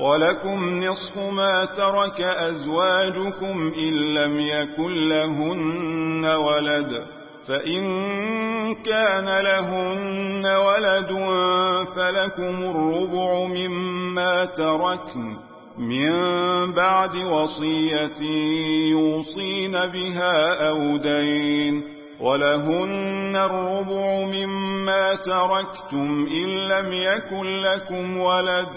ولكم نصف ما ترك أزواجكم إن لم يكن لهن ولد فإن كان لهن ولد فلكم الربع مما تركن من بعد وصية يوصين بها أو دين ولهن الربع مما تركتم إن لم يكن لكم ولد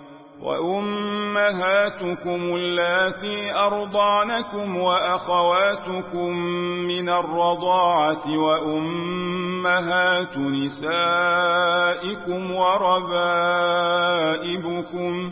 وأمهاتكم اللاتي أرضعنكم وأخواتكم من الرضاعة وأمهات نسائكم وربائبكم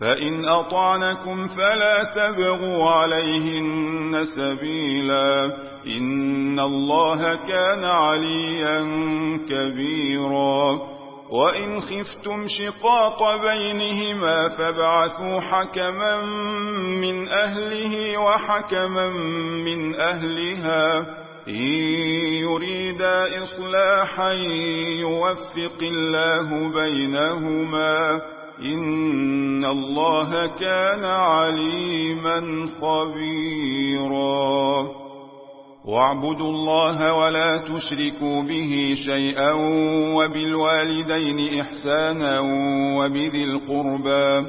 فإن أطعنكم فلا تبغوا عليهن سبيلا. إن الله كان عليا كبيرا. وإن خفتم شقاق بينهما فابعثوا حكما من أهله وحكما من أهلها. إن يريدا إصلاحا يوفق الله بينهما. إن الله كان عليما خبيرا. واعبدوا الله ولا تشركوا به شيئا وبالوالدين إحسانا وبذي القربى.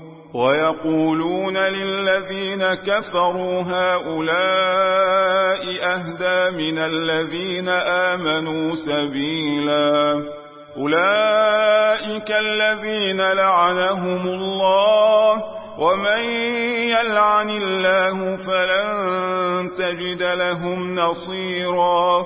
ويقولون للذين كفروا هؤلاء أهدى من الذين آمنوا سبيلا. أولئك الذين لعنهم الله ومن يلعن الله فلن تجد لهم نصيرا.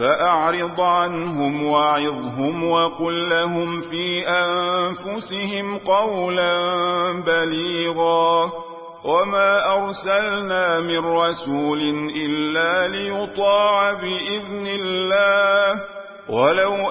فأعرض عنهم وعظهم وقل لهم في أنفسهم قولا بليغا. وما أرسلنا من رسول إلا ليطاع بإذن الله. ولو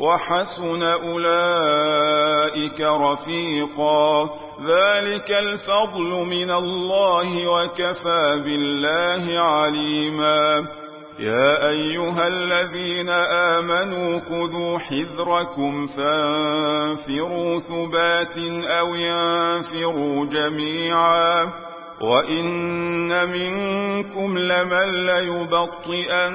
وحسن أولئك رفيقا. ذلك الفضل من الله وكفى بالله عليما. يا أيها الذين آمنوا خذوا حذركم فانفروا ثبات أو ينفروا جميعا. وإن منكم لمن ليبطئن